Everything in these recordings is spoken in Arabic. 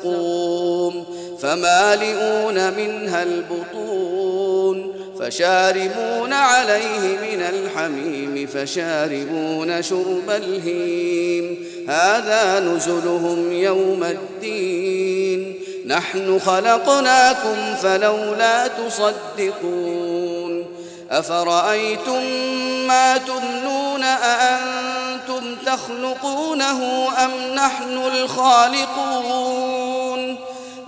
زقوم فمالئون منها البطون فشاربون عليه من الحميم فشاربون شرب الهيم هذا نزلهم يوم الدين نحن خلقناكم فلولا تصدقون أفرأيتم ما تمنون أأنتم تخلقونه أم نحن الخالقون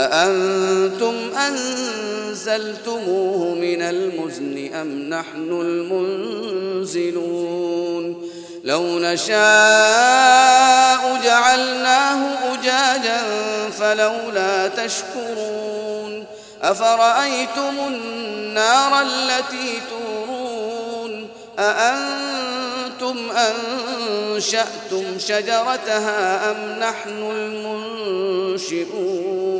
أأنتم أنزلتموه من المزن أم نحن المنزلون؟ لو نشاء جعلناه أجاجا فلولا تشكرون. أفرأيتم النار التي تورون؟ أأنتم أنشأتم شجرتها أم نحن المنشئون؟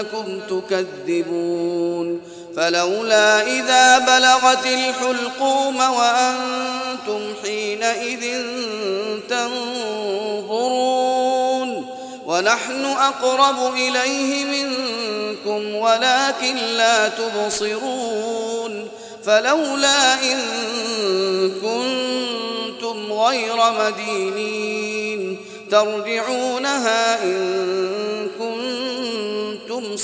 أنكم تكذبون فلولا إذا بلغت الحلقوم وأنتم حينئذ تنظرون ونحن أقرب إليه منكم ولكن لا تبصرون فلولا إن كنتم غير مدينين ترجعونها إن